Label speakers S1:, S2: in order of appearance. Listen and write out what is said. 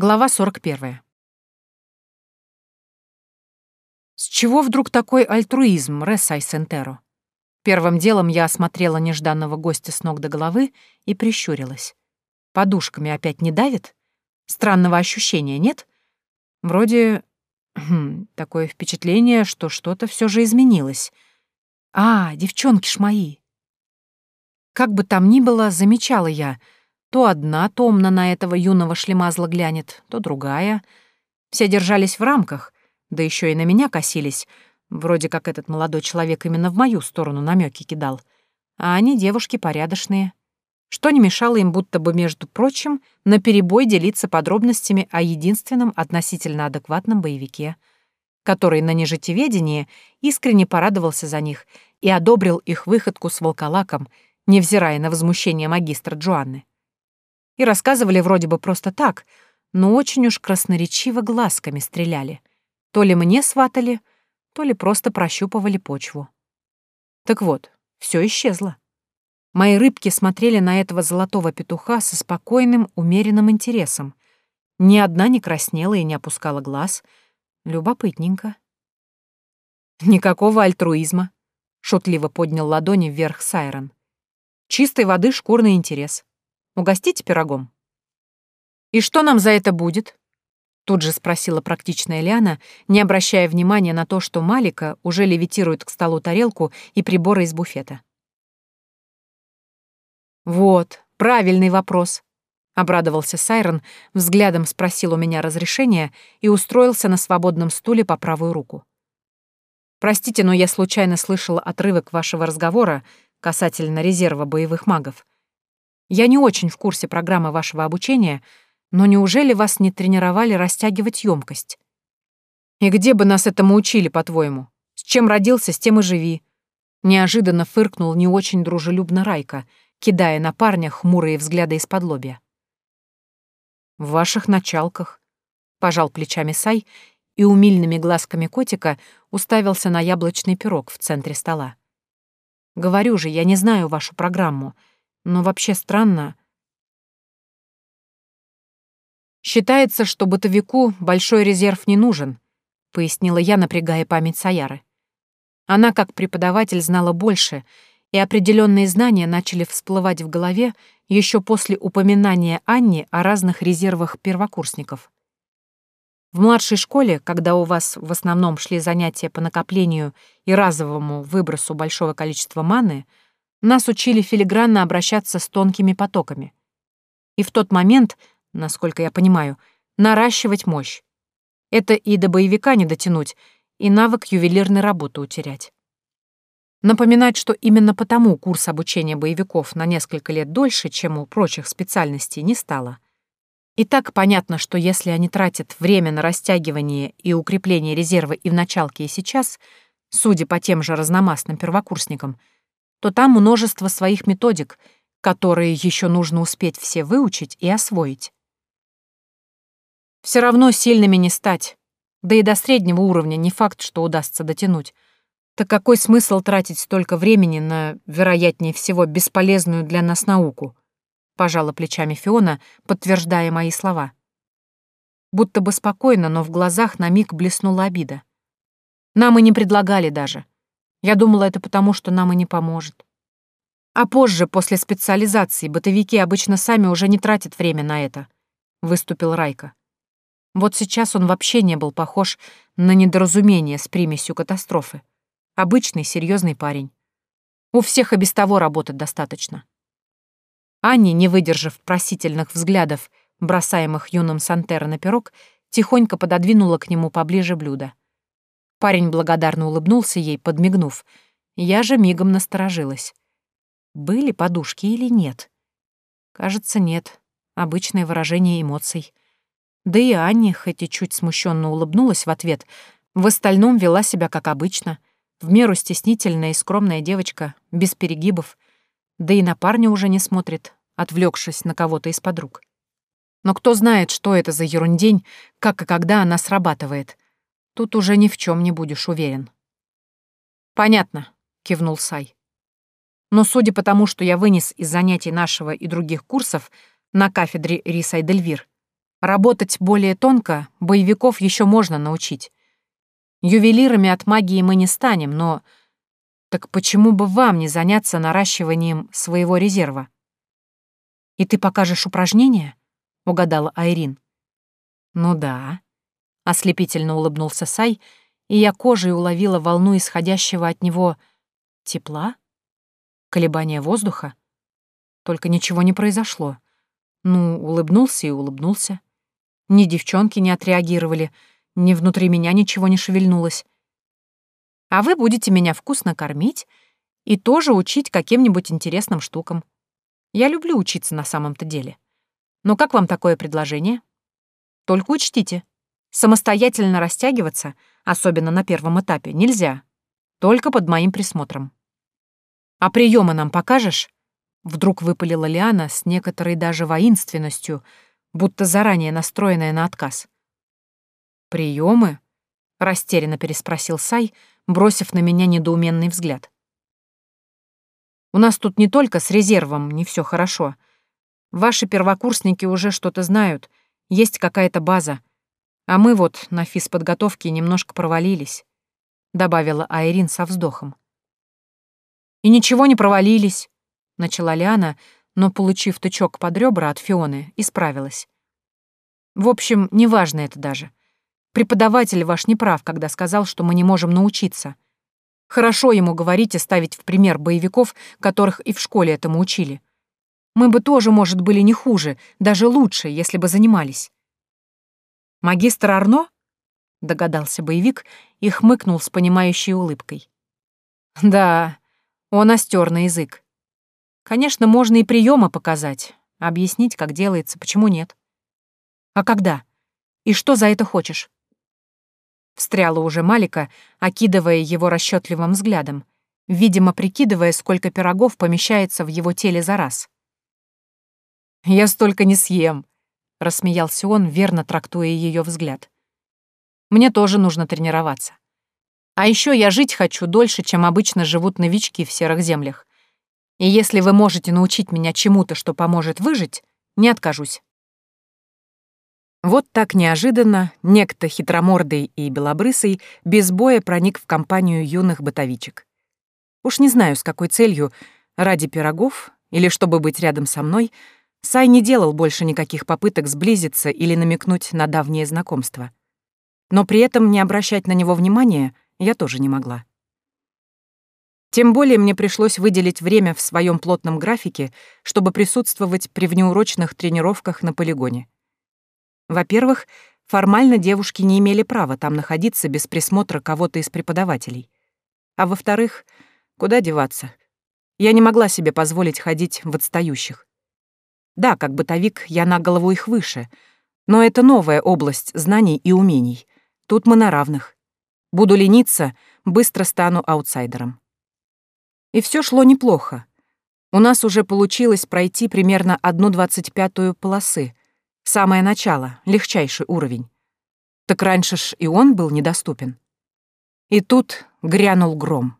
S1: Глава 41. С чего вдруг такой альтруизм, Ресай Сентеро? Первым делом я осмотрела нежданного гостя с ног до головы и прищурилась. Подушками опять не давит? Странного ощущения нет? Вроде... Хм, такое впечатление, что что-то все же изменилось. А, девчонки ж мои. Как бы там ни было, замечала я — то одна томно на этого юного шлемазла глянет, то другая. Все держались в рамках, да еще и на меня косились, вроде как этот молодой человек именно в мою сторону намеки кидал. А они девушки порядочные. Что не мешало им, будто бы, между прочим, наперебой делиться подробностями о единственном относительно адекватном боевике, который на нежитеведении искренне порадовался за них и одобрил их выходку с волколаком, невзирая на возмущение магистра Джоанны и рассказывали вроде бы просто так, но очень уж красноречиво глазками стреляли. То ли мне сватали, то ли просто прощупывали почву. Так вот, все исчезло. Мои рыбки смотрели на этого золотого петуха со спокойным, умеренным интересом. Ни одна не краснела и не опускала глаз. Любопытненько. «Никакого альтруизма», — шутливо поднял ладони вверх Сайрон. «Чистой воды шкурный интерес. Угостите пирогом?» «И что нам за это будет?» Тут же спросила практичная Лиана, не обращая внимания на то, что Малика уже левитирует к столу тарелку и приборы из буфета. «Вот, правильный вопрос», — обрадовался Сайрон, взглядом спросил у меня разрешения и устроился на свободном стуле по правую руку. «Простите, но я случайно слышала отрывок вашего разговора касательно резерва боевых магов. Я не очень в курсе программы вашего обучения, но неужели вас не тренировали растягивать емкость? И где бы нас этому учили, по-твоему? С чем родился, с тем и живи. Неожиданно фыркнул не очень дружелюбно Райка, кидая на парня хмурые взгляды из-под лобья. «В ваших началках», — пожал плечами Сай и умильными глазками котика уставился на яблочный пирог в центре стола. «Говорю же, я не знаю вашу программу, но вообще странно. «Считается, что бытовику большой резерв не нужен», — пояснила я, напрягая память Саяры. Она, как преподаватель, знала больше, и определенные знания начали всплывать в голове еще после упоминания Анни о разных резервах первокурсников. В младшей школе, когда у вас в основном шли занятия по накоплению и разовому выбросу большого количества маны, нас учили филигранно обращаться с тонкими потоками. И в тот момент, насколько я понимаю, наращивать мощь. Это и до боевика не дотянуть, и навык ювелирной работы утерять. Напоминать, что именно потому курс обучения боевиков на несколько лет дольше, чем у прочих специальностей, не стало. И так понятно, что если они тратят время на растягивание и укрепление резерва и в началке, и сейчас, судя по тем же разномастным первокурсникам, то там множество своих методик, которые еще нужно успеть все выучить и освоить. Все равно сильными не стать, да и до среднего уровня не факт, что удастся дотянуть. Так какой смысл тратить столько времени на, вероятнее всего, бесполезную для нас науку? Пожала плечами Фиона, подтверждая мои слова. Будто бы спокойно, но в глазах на миг блеснула обида. Нам и не предлагали даже. Я думала, это потому, что нам и не поможет. А позже, после специализации, бытовики обычно сами уже не тратят время на это, — выступил Райка. Вот сейчас он вообще не был похож на недоразумение с примесью катастрофы. Обычный, серьезный парень. У всех и без того работы достаточно. Анни, не выдержав просительных взглядов, бросаемых юным Сантера на пирог, тихонько пододвинула к нему поближе блюдо. Парень благодарно улыбнулся ей, подмигнув. Я же мигом насторожилась. Были подушки или нет? Кажется, нет. Обычное выражение эмоций. Да и Анне, хоть и чуть смущенно улыбнулась в ответ, в остальном вела себя как обычно, в меру стеснительная и скромная девочка, без перегибов, да и на парня уже не смотрит, отвлекшись на кого-то из подруг. Но кто знает, что это за ерундень, как и когда она срабатывает — Тут уже ни в чем не будешь уверен. Понятно, кивнул Сай. Но судя по тому, что я вынес из занятий нашего и других курсов на кафедре Рисайдельвир, Работать более тонко боевиков еще можно научить. Ювелирами от магии мы не станем, но... Так почему бы вам не заняться наращиванием своего резерва? И ты покажешь упражнения? Угадала Айрин. Ну да. Ослепительно улыбнулся Сай, и я кожей уловила волну исходящего от него тепла, колебания воздуха. Только ничего не произошло. Ну, улыбнулся и улыбнулся. Ни девчонки не отреагировали, ни внутри меня ничего не шевельнулось. А вы будете меня вкусно кормить и тоже учить каким-нибудь интересным штукам. Я люблю учиться на самом-то деле. Но как вам такое предложение? Только учтите, самостоятельно растягиваться, особенно на первом этапе, нельзя. Только под моим присмотром. А приемы нам покажешь? Вдруг выпалила Лиана с некоторой даже воинственностью, будто заранее настроенная на отказ. «Приемы?» — растерянно переспросил Сай, бросив на меня недоуменный взгляд. «У нас тут не только с резервом не все хорошо. Ваши первокурсники уже что-то знают, есть какая-то база, а мы вот на физподготовке немножко провалились», — добавила Айрин со вздохом. «И ничего не провалились», — начала Лиана, но, получив тычок под ребра от Фионы, исправилась. «В общем, неважно это даже. Преподаватель ваш не прав, когда сказал, что мы не можем научиться. Хорошо ему говорить и ставить в пример боевиков, которых и в школе этому учили. Мы бы тоже, может, были не хуже, даже лучше, если бы занимались. «Магистр Арно?» — догадался боевик и хмыкнул с понимающей улыбкой. «Да, он остер на язык. Конечно, можно и приемы показать, объяснить, как делается, почему нет. А когда? И что за это хочешь?» Встряла уже Малика, окидывая его расчетливым взглядом, видимо, прикидывая, сколько пирогов помещается в его теле за раз. «Я столько не съем», — рассмеялся он, верно трактуя ее взгляд. «Мне тоже нужно тренироваться. А еще я жить хочу дольше, чем обычно живут новички в серых землях. И если вы можете научить меня чему-то, что поможет выжить, не откажусь». Вот так неожиданно некто хитромордый и белобрысый без боя проник в компанию юных бытовичек. Уж не знаю, с какой целью, ради пирогов или чтобы быть рядом со мной, Сай не делал больше никаких попыток сблизиться или намекнуть на давнее знакомство. Но при этом не обращать на него внимания я тоже не могла. Тем более мне пришлось выделить время в своем плотном графике, чтобы присутствовать при внеурочных тренировках на полигоне. Во-первых, формально девушки не имели права там находиться без присмотра кого-то из преподавателей. А во-вторых, куда деваться? Я не могла себе позволить ходить в отстающих. Да, как бытовик, я на голову их выше, но это новая область знаний и умений. Тут мы на равных. Буду лениться, быстро стану аутсайдером. И все шло неплохо. У нас уже получилось пройти примерно одну двадцать пятую полосы, Самое начало, легчайший уровень. Так раньше ж и он был недоступен. И тут грянул гром.